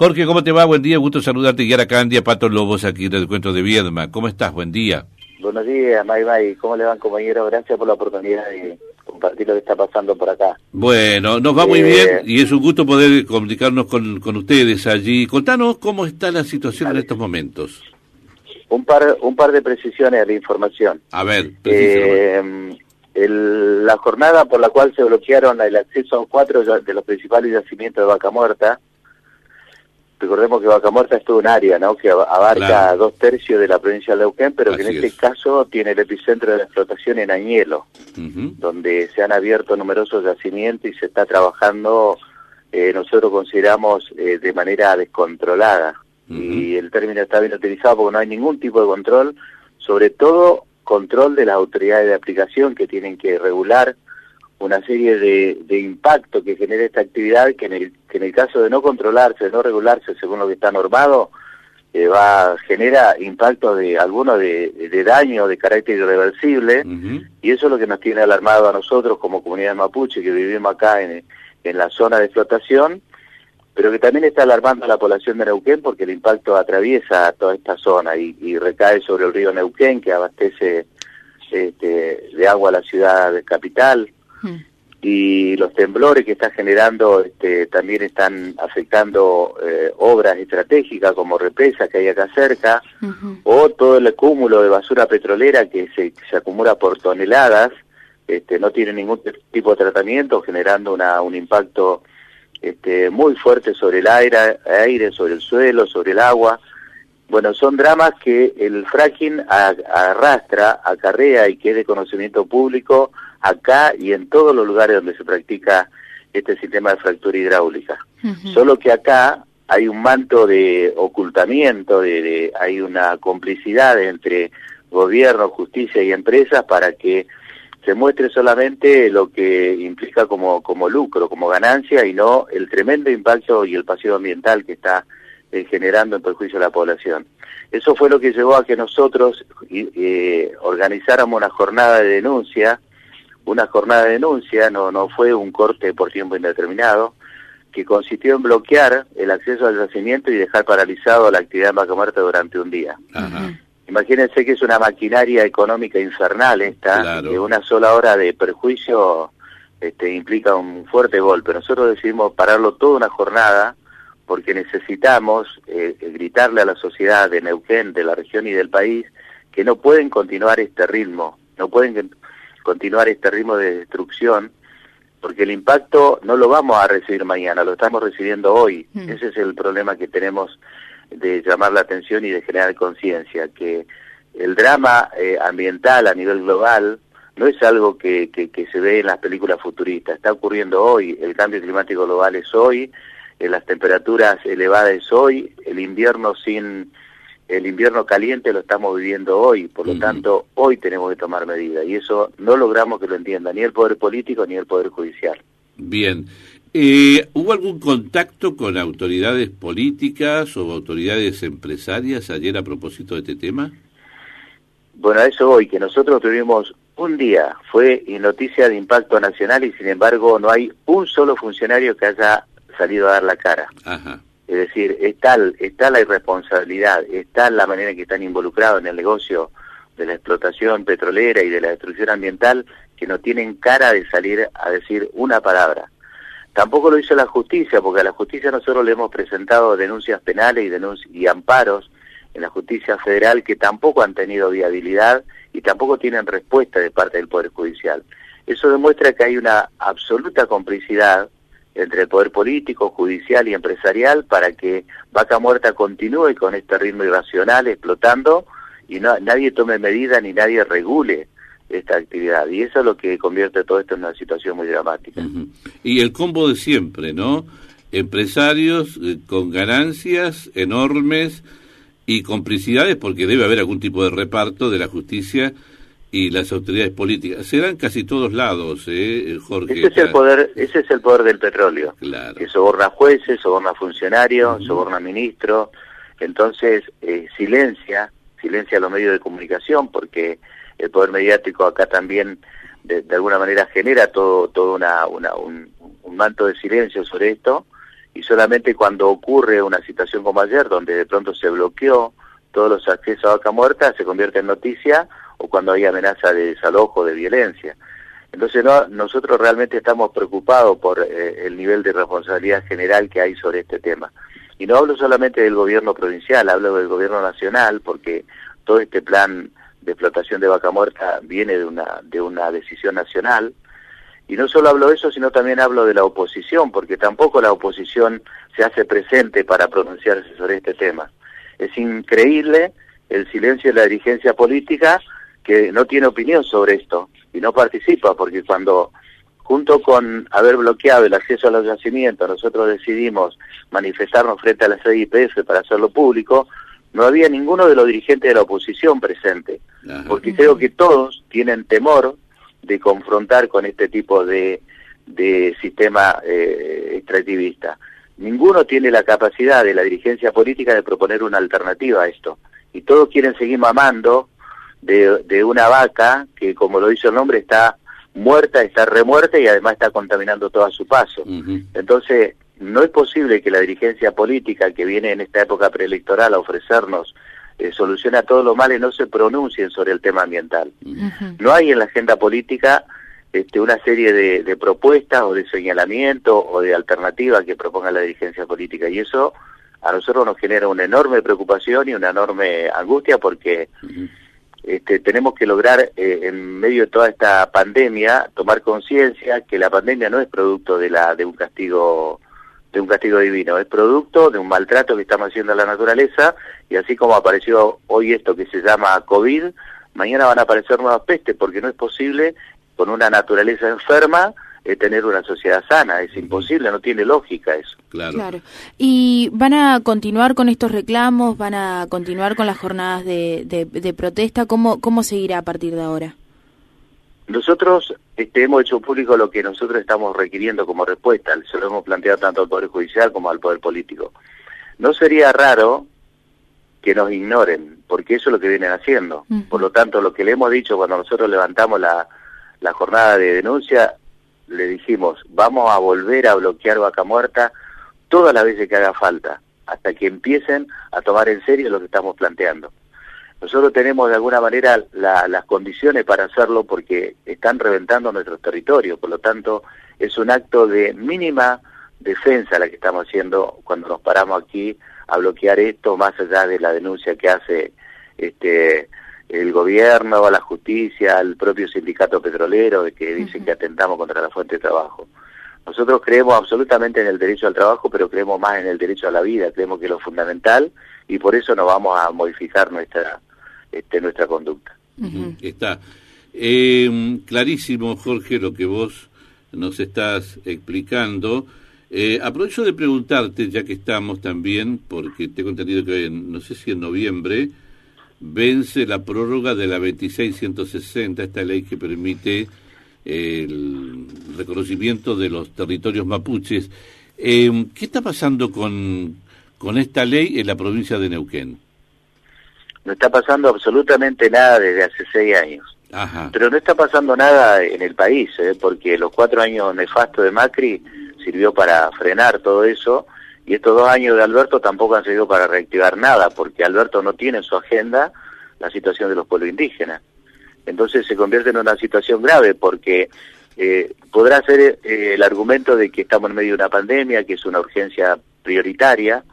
Jorge, ¿cómo te va? Buen día, gusto saludarte. Guiara Candia, Pato Lobos, aquí del Cuento de Viedma. ¿Cómo estás? Buen día. Buenos días, May May. ¿Cómo le van, compañero? Gracias por la oportunidad de compartir lo que está pasando por acá. Bueno, nos va muy Eh, bien y es un gusto poder comunicarnos con, con ustedes allí. Contanos cómo está la situación en estos momentos. Un par, un par de precisiones la información. A ver. Eh, el- la jornada por la cual se bloquearon el acceso a cuatro de los principales yacimientos de Vaca Muerta, recordemos que Vaca Muerta es todo un área, ¿no? Que ab- abarca Claro. dos tercios de la provincia de Neuquén, pero que en este es. caso tiene el epicentro de la explotación en Añelo. Donde se han abierto numerosos yacimientos y se está trabajando, eh, nosotros consideramos, eh, de manera descontrolada. Y el término está bien utilizado porque no hay ningún tipo de control, sobre todo control de las autoridades de aplicación que tienen que regular una serie de, de impactos que genera esta actividad que en, el, que en el caso de no controlarse, de no regularse según lo que está normado, eh, va genera impactos de algunos de, de daño de carácter irreversible. Y eso es lo que nos tiene alarmado a nosotros como comunidad mapuche que vivimos acá en, en la zona de explotación, pero que también está alarmando a la población de Neuquén porque el impacto atraviesa toda esta zona y, y recae sobre el río Neuquén que abastece este, de agua a la ciudad de y los temblores que está generando este, también están afectando eh, obras estratégicas como represas que hay acá cerca o todo el cúmulo de basura petrolera que se, se acumula por toneladas, este, no tiene ningún tipo de tratamiento, generando una, un impacto este, muy fuerte sobre el aire, aire, sobre el suelo, sobre el agua. Bueno, son dramas que el fracking a- arrastra, acarrea y que es de conocimiento público acá y en todos los lugares donde se practica este sistema de fractura hidráulica. Solo que acá hay un manto de ocultamiento, de, de- hay una complicidad entre gobierno, justicia y empresas para que se muestre solamente lo que implica como, como lucro, como ganancia y no el tremendo impacto y el pasivo ambiental que está eh, generando en perjuicio a la población. Eso fue lo que llevó a que nosotros eh, organizáramos una jornada de denuncia, una jornada de denuncia, no, no fue un corte por tiempo indeterminado, que consistió en bloquear el acceso al yacimiento y dejar paralizado la actividad en Vaca Muerta durante un día. Ajá. Imagínense que es una maquinaria económica infernal esta, Claro. que una sola hora de perjuicio este, implica un fuerte golpe. Nosotros decidimos pararlo toda una jornada porque necesitamos eh, gritarle a la sociedad de Neuquén, de la región y del país, que no pueden continuar este ritmo, no pueden continuar este ritmo de destrucción, porque el impacto no lo vamos a recibir mañana, lo estamos recibiendo hoy. Mm. Ese es el problema que tenemos de llamar la atención y de generar conciencia, que el drama eh, ambiental a nivel global no es algo que, que, que se ve en las películas futuristas, está ocurriendo hoy, el cambio climático global es hoy, eh, las temperaturas elevadas es hoy, el invierno sin el invierno caliente lo estamos viviendo hoy, por lo tanto hoy tenemos que tomar medidas y eso no logramos que lo entienda ni el poder político ni el poder judicial. Bien. Eh, ¿Hubo algún contacto con autoridades políticas o autoridades empresarias ayer a propósito de este tema? Bueno, a eso hoy, que nosotros tuvimos un día, fue noticia de impacto nacional y sin embargo no hay un solo funcionario que haya salido a dar la cara. Ajá. Es decir, es tal, la irresponsabilidad, está la manera en que están involucrados en el negocio de la explotación petrolera y de la destrucción ambiental que no tienen cara de salir a decir una palabra. Tampoco lo hizo la justicia, porque a la justicia nosotros le hemos presentado denuncias penales y, denunci- y amparos en la justicia federal que tampoco han tenido viabilidad y tampoco tienen respuesta de parte del Poder Judicial. Eso demuestra que hay una absoluta complicidad entre el poder político, judicial y empresarial para que Vaca Muerta continúe con este ritmo irracional explotando y no, nadie tome medidas ni nadie regule esta actividad. Y eso es lo que convierte todo esto en una situación muy dramática. Y el combo de siempre, ¿no? Empresarios eh, con ganancias enormes y complicidades, porque debe haber algún tipo de reparto de la justicia y las autoridades políticas. Serán casi todos lados, ¿eh, Jorge? Ese es el poder, ese es el poder del petróleo. Claro. que soborna jueces, soborna funcionarios, soborna ministros, entonces eh, silencia, silencia los medios de comunicación porque el poder mediático acá también de, de alguna manera genera todo, todo una, una, un, un manto de silencio sobre esto y solamente cuando ocurre una situación como ayer, donde de pronto se bloqueó todos los accesos a vaca muerta, se convierte en noticia o cuando hay amenaza de desalojo, de violencia. Entonces no, nosotros realmente estamos preocupados por eh, el nivel de responsabilidad general que hay sobre este tema. Y no hablo solamente del gobierno provincial, hablo del gobierno nacional, porque todo este plan de explotación de vaca muerta viene de una, de una decisión nacional. Y no solo hablo de eso, sino también hablo de la oposición, porque tampoco la oposición se hace presente para pronunciarse sobre este tema. Es increíble el silencio de la dirigencia política que no tiene opinión sobre esto y no participa, porque cuando junto con haber bloqueado el acceso a los yacimientos, nosotros decidimos manifestarnos frente a la CIPF para hacerlo público, no había ninguno de los dirigentes de la oposición presente, porque creo que todos tienen temor de confrontar con este tipo de, de sistema eh, extractivista. Ninguno tiene la capacidad de la dirigencia política de proponer una alternativa a esto. Y todos quieren seguir mamando de, de una vaca que, como lo dice el nombre, está muerta, está remuerta y además está contaminando todo a su paso. Entonces, no es posible que la dirigencia política que viene en esta época preelectoral a ofrecernos eh, solución a todos los males no se pronuncien sobre el tema ambiental. No hay en la agenda política este, una serie de, de, propuestas o de señalamientos o de alternativas que proponga la dirigencia política. Y eso a nosotros nos genera una enorme preocupación y una enorme angustia porque este, tenemos que lograr eh, en medio de toda esta pandemia tomar conciencia que la pandemia no es producto de la de un castigo de un castigo divino, es producto de un maltrato que estamos haciendo a la naturaleza y así como apareció hoy esto que se llama COVID, mañana van a aparecer nuevas pestes porque no es posible con una naturaleza enferma tener una sociedad sana. Es imposible, no tiene lógica eso. Claro. ¿Y van a continuar con estos reclamos? ¿Van a continuar con las jornadas de, de, protesta? ¿Cómo, ¿Cómo seguirá a partir de ahora? Nosotros este, hemos hecho público lo que nosotros estamos requiriendo como respuesta. Se lo hemos planteado tanto al Poder Judicial como al Poder Político. No sería raro que nos ignoren, porque eso es lo que vienen haciendo. Por lo tanto, lo que le hemos dicho cuando nosotros levantamos la, la jornada de denuncia le dijimos, vamos a volver a bloquear Vaca Muerta todas las veces que haga falta, hasta que empiecen a tomar en serio lo que estamos planteando. Nosotros tenemos de alguna manera las condiciones para hacerlo porque están reventando nuestros territorios, por lo tanto es un acto de mínima defensa la que estamos haciendo cuando nos paramos aquí a bloquear esto, más allá de la denuncia que hace este el gobierno, la justicia, el propio sindicato petrolero, de que dicen que atentamos contra la fuente de trabajo. Nosotros creemos absolutamente en el derecho al trabajo, pero creemos más en el derecho a la vida, creemos que es lo fundamental y por eso no vamos a modificar nuestra este, nuestra conducta. Está eh, clarísimo, Jorge, lo que vos nos estás explicando. Eh, aprovecho de preguntarte, ya que estamos también, porque tengo entendido que no sé si en noviembre vence la prórroga de la 26160, esta ley que permite el reconocimiento de los territorios mapuches. Eh, ¿Qué está pasando con, con esta ley en la provincia de Neuquén? No está pasando absolutamente nada desde hace seis años. Pero no está pasando nada en el país, ¿eh? porque los cuatro años nefastos de Macri sirvió para frenar todo eso y estos dos años de Alberto tampoco han servido para reactivar nada, porque Alberto no tiene en su agenda la situación de los pueblos indígenas. Entonces se convierte en una situación grave, porque eh, podrá ser eh, el argumento de que estamos en medio de una pandemia, que es una urgencia prioritaria,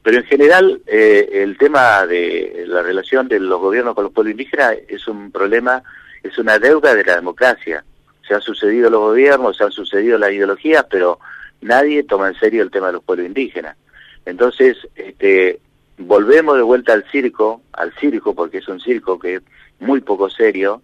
pero en general eh, el tema de la relación de los gobiernos con los pueblos indígenas es un problema, es una deuda de la democracia. Se han sucedido los gobiernos, se han sucedido las ideologías, pero nadie toma en serio el tema de los pueblos indígenas. Entonces, este, volvemos de vuelta al circo, al circo, porque es un circo que es muy poco serio,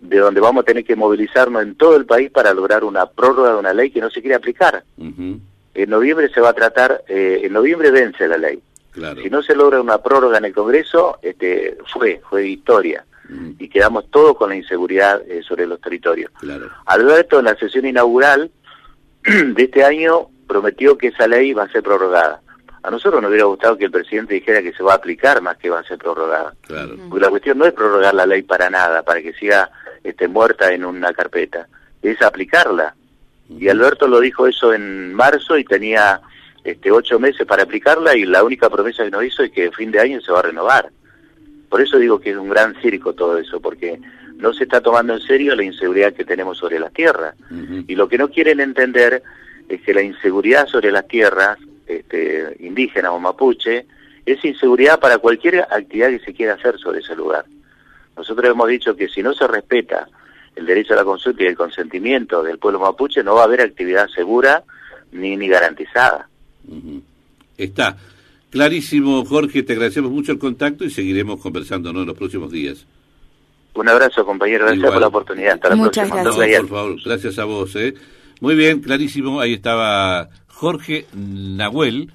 de donde vamos a tener que movilizarnos en todo el país para lograr una prórroga de una ley que no se quiere aplicar. En noviembre se va a tratar, eh, en noviembre vence la ley. Si no se logra una prórroga en el Congreso, este, fue, fue victoria. Y quedamos todos con la inseguridad eh, sobre los territorios. Alberto, en la sesión inaugural, de este año prometió que esa ley va a ser prorrogada. A nosotros nos hubiera gustado que el presidente dijera que se va a aplicar más que va a ser prorrogada. Porque la cuestión no es prorrogar la ley para nada, para que siga este, muerta en una carpeta, es aplicarla. Y Alberto lo dijo eso en marzo y tenía este, ocho meses para aplicarla y la única promesa que nos hizo es que fin de año se va a renovar. Por eso digo que es un gran circo todo eso, porque no se está tomando en serio la inseguridad que tenemos sobre las tierras. Y lo que no quieren entender es que la inseguridad sobre las tierras este, indígenas o mapuche es inseguridad para cualquier actividad que se quiera hacer sobre ese lugar. Nosotros hemos dicho que si no se respeta el derecho a la consulta y el consentimiento del pueblo mapuche, no va a haber actividad segura ni, ni garantizada. Está clarísimo, Jorge, te agradecemos mucho el contacto y seguiremos conversando en los próximos días. Un abrazo, compañero, gracias por la oportunidad. Hasta la Muchas próxima. gracias. por favor, gracias a vos. ¿eh? Muy bien, clarísimo, ahí estaba Jorge Nahuel.